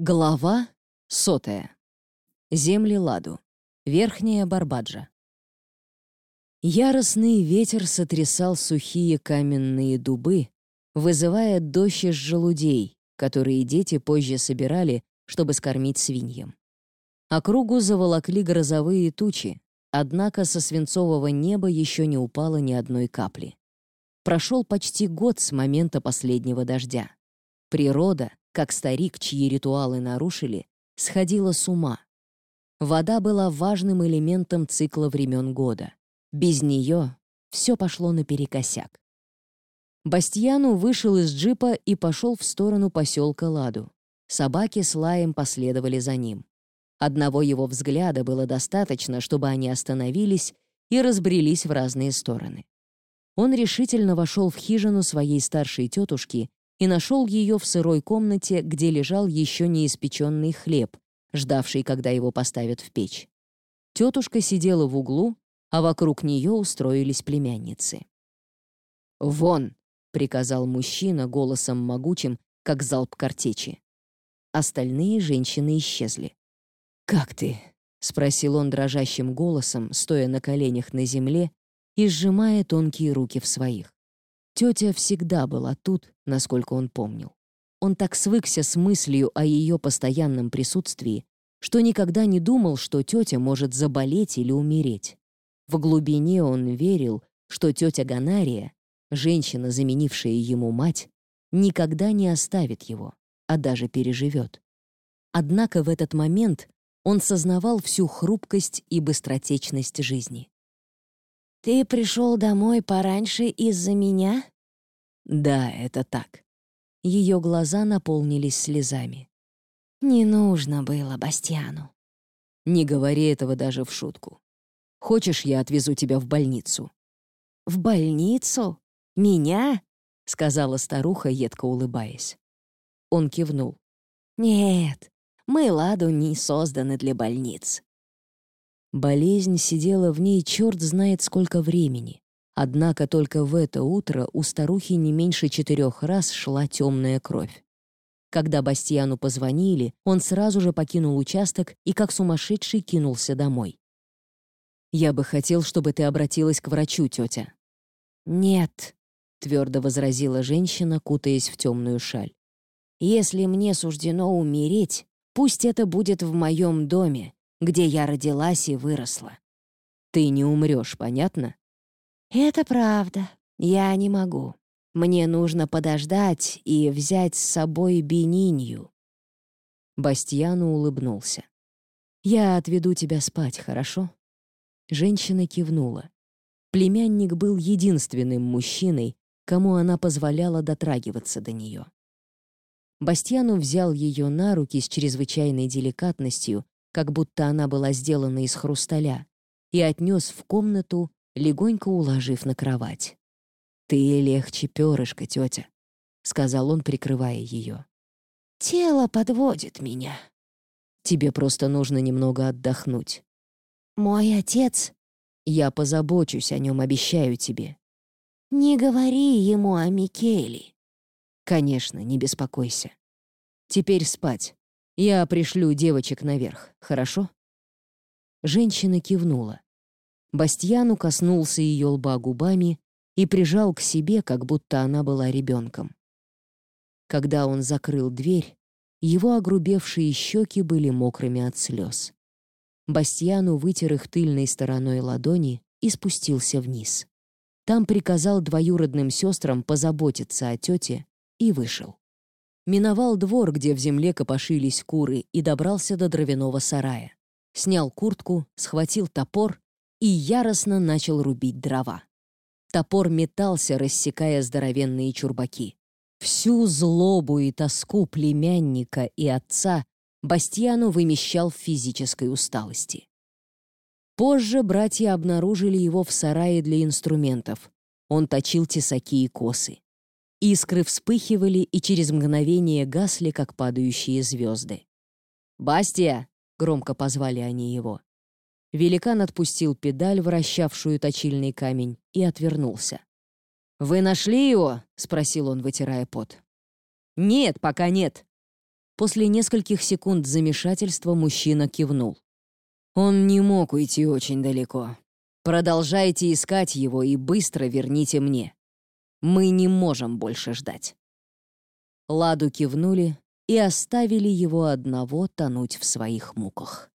Глава сотая. Земли Ладу. Верхняя Барбаджа. Яростный ветер сотрясал сухие каменные дубы, вызывая дождь из желудей, которые дети позже собирали, чтобы скормить свиньям. Округу заволокли грозовые тучи, однако со свинцового неба еще не упало ни одной капли. Прошел почти год с момента последнего дождя. Природа, как старик, чьи ритуалы нарушили, сходила с ума. Вода была важным элементом цикла времен года. Без нее все пошло наперекосяк. Бастьяну вышел из джипа и пошел в сторону поселка Ладу. Собаки с лаем последовали за ним. Одного его взгляда было достаточно, чтобы они остановились и разбрелись в разные стороны. Он решительно вошел в хижину своей старшей тетушки и нашел ее в сырой комнате, где лежал еще не испеченный хлеб, ждавший, когда его поставят в печь. Тетушка сидела в углу, а вокруг нее устроились племянницы. «Вон!» — приказал мужчина голосом могучим, как залп картечи. Остальные женщины исчезли. «Как ты?» — спросил он дрожащим голосом, стоя на коленях на земле и сжимая тонкие руки в своих. Тетя всегда была тут, насколько он помнил. Он так свыкся с мыслью о ее постоянном присутствии, что никогда не думал, что тетя может заболеть или умереть. В глубине он верил, что тетя Ганария, женщина, заменившая ему мать, никогда не оставит его, а даже переживет. Однако в этот момент он сознавал всю хрупкость и быстротечность жизни. «Ты пришел домой пораньше из-за меня?» «Да, это так». Ее глаза наполнились слезами. «Не нужно было Бастиану». «Не говори этого даже в шутку. Хочешь, я отвезу тебя в больницу?» «В больницу? Меня?» — сказала старуха, едко улыбаясь. Он кивнул. «Нет, мы, Ладу, не созданы для больниц. Болезнь сидела в ней черт знает сколько времени. Однако только в это утро у старухи не меньше четырех раз шла темная кровь. Когда Бастьяну позвонили, он сразу же покинул участок и как сумасшедший кинулся домой. «Я бы хотел, чтобы ты обратилась к врачу, тетя». «Нет», — твердо возразила женщина, кутаясь в темную шаль. «Если мне суждено умереть, пусть это будет в моем доме, где я родилась и выросла. Ты не умрешь, понятно? Это правда. Я не могу. Мне нужно подождать и взять с собой Бенинью. Бастьяну улыбнулся. «Я отведу тебя спать, хорошо?» Женщина кивнула. Племянник был единственным мужчиной, кому она позволяла дотрагиваться до нее. Бастьяну взял ее на руки с чрезвычайной деликатностью как будто она была сделана из хрусталя, и отнес в комнату, легонько уложив на кровать. «Ты легче перышка, тетя», — сказал он, прикрывая ее. «Тело подводит меня». «Тебе просто нужно немного отдохнуть». «Мой отец...» «Я позабочусь о нем, обещаю тебе». «Не говори ему о Микеле». «Конечно, не беспокойся. Теперь спать. Я пришлю девочек наверх, хорошо?» Женщина кивнула. Бастьяну коснулся ее лба губами и прижал к себе, как будто она была ребенком. Когда он закрыл дверь, его огрубевшие щеки были мокрыми от слез. Бастьяну вытер их тыльной стороной ладони и спустился вниз. Там приказал двоюродным сестрам позаботиться о тете и вышел миновал двор, где в земле копошились куры, и добрался до дровяного сарая. Снял куртку, схватил топор и яростно начал рубить дрова. Топор метался, рассекая здоровенные чурбаки. Всю злобу и тоску племянника и отца Бастьяну вымещал в физической усталости. Позже братья обнаружили его в сарае для инструментов. Он точил тесаки и косы. Искры вспыхивали и через мгновение гасли, как падающие звезды. «Бастия!» — громко позвали они его. Великан отпустил педаль, вращавшую точильный камень, и отвернулся. «Вы нашли его?» — спросил он, вытирая пот. «Нет, пока нет». После нескольких секунд замешательства мужчина кивнул. Он не мог уйти очень далеко. Продолжайте искать его и быстро верните мне. Мы не можем больше ждать. Ладу кивнули и оставили его одного тонуть в своих муках.